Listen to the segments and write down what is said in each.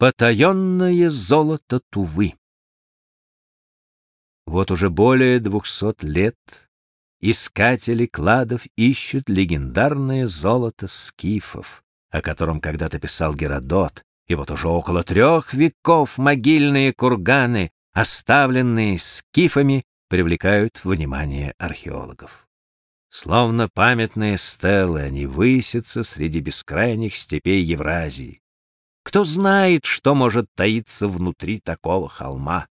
Потаенное золото Тувы. Вот уже более двухсот лет искатели кладов ищут легендарное золото скифов, о котором когда-то писал Геродот, и вот уже около трех веков могильные курганы, оставленные скифами, привлекают внимание археологов. Словно памятные стелы они высятся среди бескрайних степей Евразии. Кто знает, что может таиться внутри такого холма?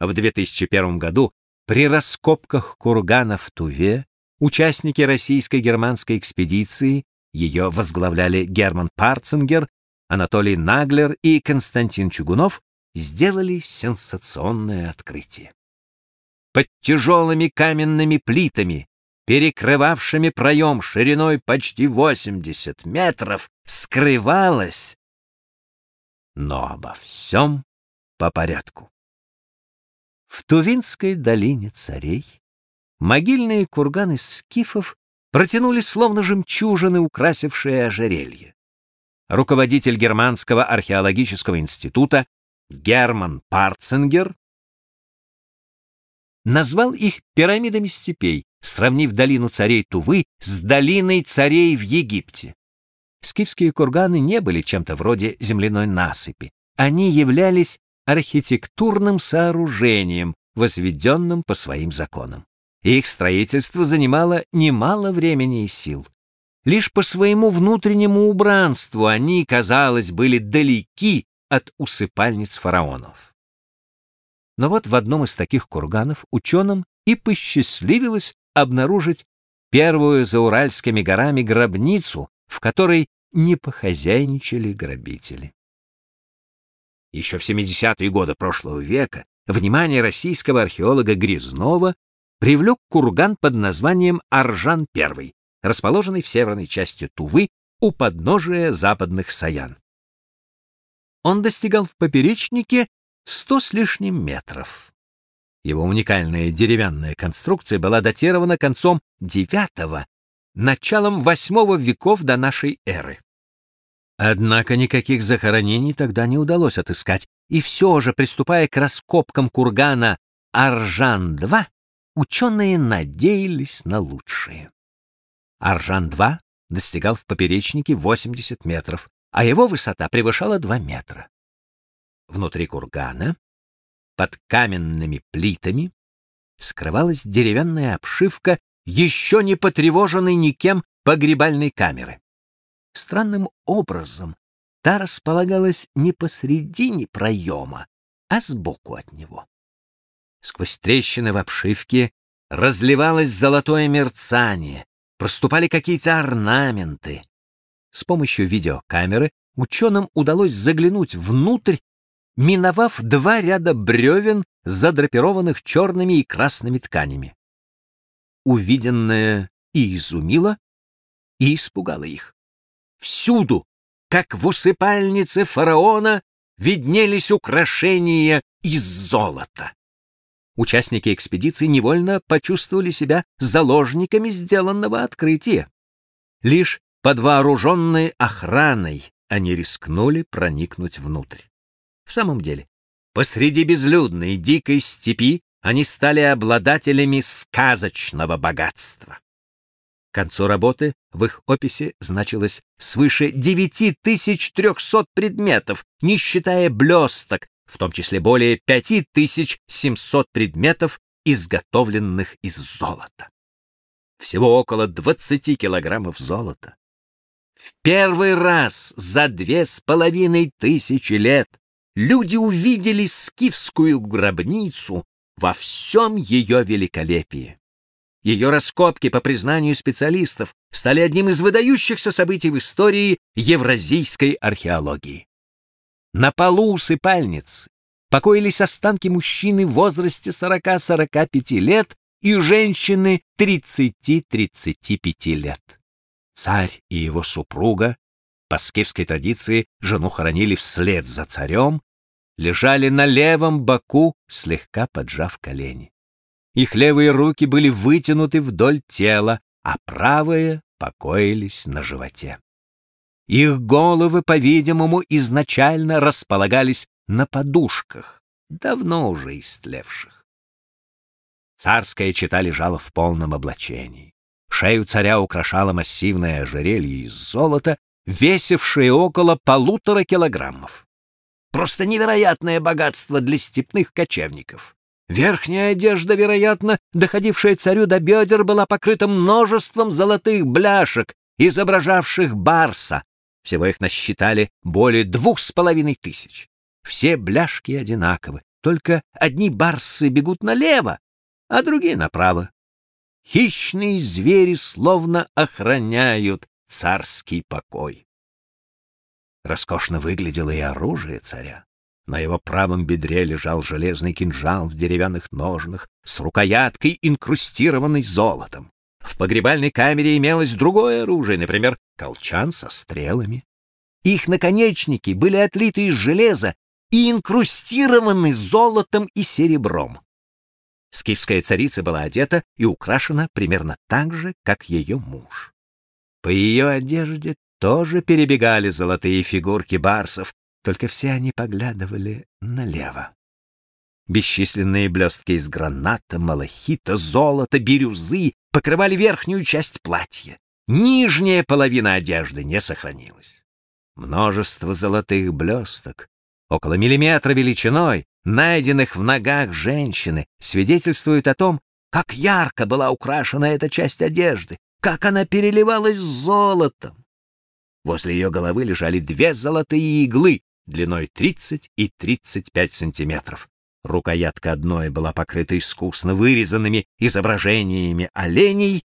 В 2001 году при раскопках кургана в Туве участники российско-германской экспедиции, ее возглавляли Герман Парцингер, Анатолий Наглер и Константин Чугунов, сделали сенсационное открытие. Под тяжелыми каменными плитами, перекрывавшими проем шириной почти 80 метров, скрывалась... Но обо всем по порядку. В Тувинской долине царей могильные курганы скифов протянулись словно жемчужины, украсившие ожерелье. Руководитель Германского археологического института Герман Парцингер назвал их пирамидами степей, сравнив долину царей Тувы с долиной царей в Египте. Скифские курганы не были чем-то вроде земляной насыпи. Они являлись архитектурным сооружением, возведенным по своим законам. Их строительство занимало немало времени и сил. Лишь по своему внутреннему убранству они, казалось, были далеки от усыпальниц фараонов. Но вот в одном из таких курганов ученым и посчастливилось обнаружить первую за Уральскими горами гробницу, в которой не похозяйничали грабители. Еще в 70-е годы прошлого века внимание российского археолога Грязнова привлек курган под названием Аржан-I, расположенный в северной части Тувы у подножия западных Саян. Он достигал в поперечнике сто с лишним метров. Его уникальная деревянная конструкция была датирована концом IX, началом VIII веков до нашей эры. Однако никаких захоронений тогда не удалось отыскать, и все же, приступая к раскопкам кургана Аржан-2, ученые надеялись на лучшее. Аржан-2 достигал в поперечнике 80 метров, а его высота превышала 2 метра. Внутри кургана, под каменными плитами, скрывалась деревянная обшивка еще не потревоженной никем погребальной камеры. Странным образом та располагалась не посредине проема, а сбоку от него. Сквозь трещины в обшивке разливалось золотое мерцание, проступали какие-то орнаменты. С помощью видеокамеры ученым удалось заглянуть внутрь, миновав два ряда бревен, задрапированных черными и красными тканями. Увиденное и изумило, и испугало их. Всюду, как в усыпальнице фараона, виднелись украшения из золота. Участники экспедиции невольно почувствовали себя заложниками сделанного открытия. Лишь под вооруженной охраной они рискнули проникнуть внутрь. В самом деле, посреди безлюдной дикой степи они стали обладателями сказочного богатства. К концу работы в их описи значилось свыше 9300 предметов, не считая блесток, в том числе более 5700 предметов, изготовленных из золота. Всего около 20 килограммов золота. В первый раз за две с половиной тысячи лет люди увидели скифскую гробницу во всем ее великолепии. Ее раскопки, по признанию специалистов, стали одним из выдающихся событий в истории евразийской археологии. На полу усыпальниц покоились останки мужчины в возрасте 40-45 лет и женщины 30-35 лет. Царь и его супруга, по скифской традиции, жену хоронили вслед за царем, лежали на левом боку, слегка поджав колени. Их левые руки были вытянуты вдоль тела, а правые покоились на животе. Их головы, по-видимому, изначально располагались на подушках, давно уже истлевших. Царская чета лежала в полном облачении. Шею царя украшало массивное ожерелье из золота, весившее около полутора килограммов. Просто невероятное богатство для степных кочевников. Верхняя одежда, вероятно, доходившая царю до бедер, была покрыта множеством золотых бляшек, изображавших барса. Всего их насчитали более двух с половиной тысяч. Все бляшки одинаковы, только одни барсы бегут налево, а другие направо. Хищные звери словно охраняют царский покой. Роскошно выглядело и оружие царя. На его правом бедре лежал железный кинжал в деревянных ножнах с рукояткой, инкрустированной золотом. В погребальной камере имелось другое оружие, например, колчан со стрелами. Их наконечники были отлиты из железа и инкрустированы золотом и серебром. Скифская царица была одета и украшена примерно так же, как ее муж. По ее одежде тоже перебегали золотые фигурки барсов, только все они поглядывали налево. Бесчисленные блестки из граната, малахита, золота, бирюзы покрывали верхнюю часть платья. Нижняя половина одежды не сохранилась. Множество золотых блесток, около миллиметра величиной, найденных в ногах женщины, свидетельствует о том, как ярко была украшена эта часть одежды, как она переливалась золотом. Возле ее головы лежали две золотые иглы длиной 30 и 35 сантиметров. Рукоятка одной была покрыта искусно вырезанными изображениями оленей,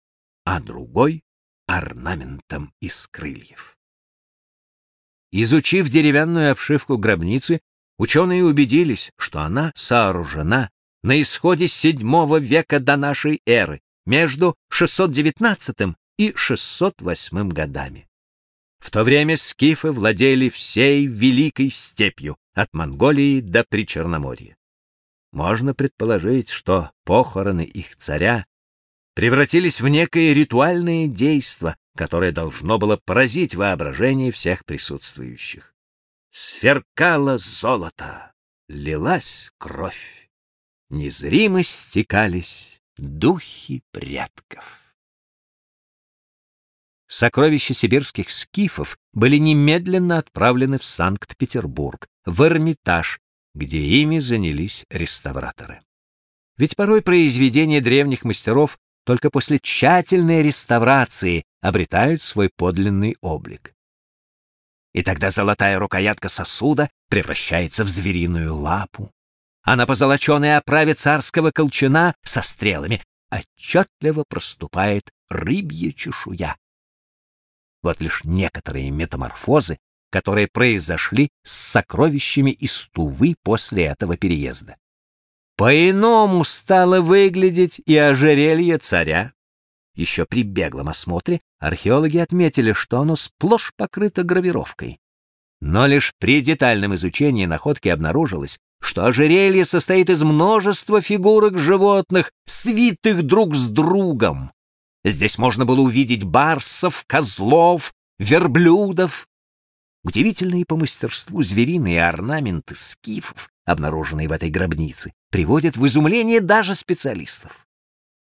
а другой — орнаментом из крыльев. Изучив деревянную обшивку гробницы, ученые убедились, что она сооружена на исходе VII века до нашей эры, между 619 и 608 годами. В то время скифы владели всей великой степью, от Монголии до Причерноморья. Можно предположить, что похороны их царя превратились в некое ритуальное действо, которое должно было поразить воображение всех присутствующих. Сверкало золото, лилась кровь, незримо стекались духи предков. Сокровища сибирских скифов были немедленно отправлены в Санкт-Петербург, в Эрмитаж, где ими занялись реставраторы. Ведь порой произведения древних мастеров только после тщательной реставрации обретают свой подлинный облик. И тогда золотая рукоятка сосуда превращается в звериную лапу, а на позолоченной оправе царского колчана со стрелами отчетливо проступает рыбья чешуя. Вот лишь некоторые метаморфозы, которые произошли с сокровищами из Тувы после этого переезда. По-иному стало выглядеть и ожерелье царя. Еще при беглом осмотре археологи отметили, что оно сплошь покрыто гравировкой. Но лишь при детальном изучении находки обнаружилось, что ожерелье состоит из множества фигурок животных, свитых друг с другом. Здесь можно было увидеть барсов, козлов, верблюдов. Удивительные по мастерству звериные орнаменты скифов, обнаруженные в этой гробнице, приводят в изумление даже специалистов.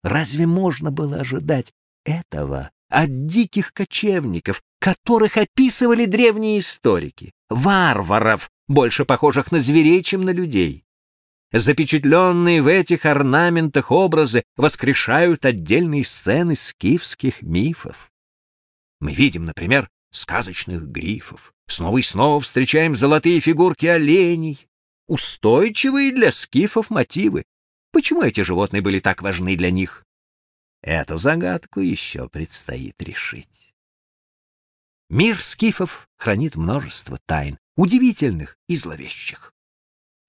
Разве можно было ожидать этого от диких кочевников, которых описывали древние историки, варваров, больше похожих на зверей, чем на людей? Запечатленные в этих орнаментах образы воскрешают отдельные сцены скифских мифов. Мы видим, например, сказочных грифов. Снова и снова встречаем золотые фигурки оленей. Устойчивые для скифов мотивы. Почему эти животные были так важны для них? Эту загадку еще предстоит решить. Мир скифов хранит множество тайн, удивительных и зловещих.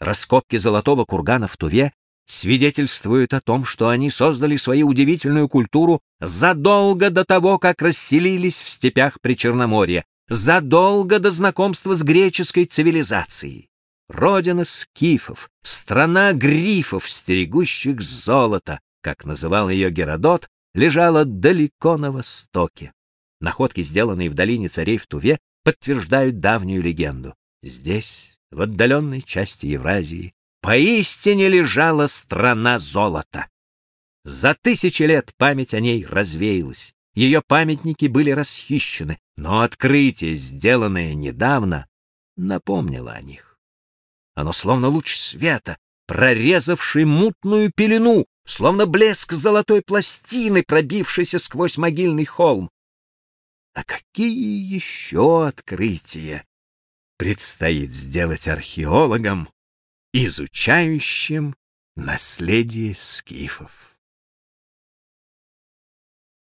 Раскопки золотого кургана в Туве свидетельствуют о том, что они создали свою удивительную культуру задолго до того, как расселились в степях Причерноморья, задолго до знакомства с греческой цивилизацией. Родина скифов, страна грифов, стерегущих золото, как называл ее Геродот, лежала далеко на востоке. Находки, сделанные в долине царей в Туве, подтверждают давнюю легенду. Здесь, в отдаленной части Евразии, поистине лежала страна золота. За тысячи лет память о ней развеялась, ее памятники были расхищены, но открытие, сделанное недавно, напомнило о них. Оно словно луч света, прорезавший мутную пелену, словно блеск золотой пластины, пробившейся сквозь могильный холм. А какие еще открытия предстоит сделать археологам, изучающим наследие скифов?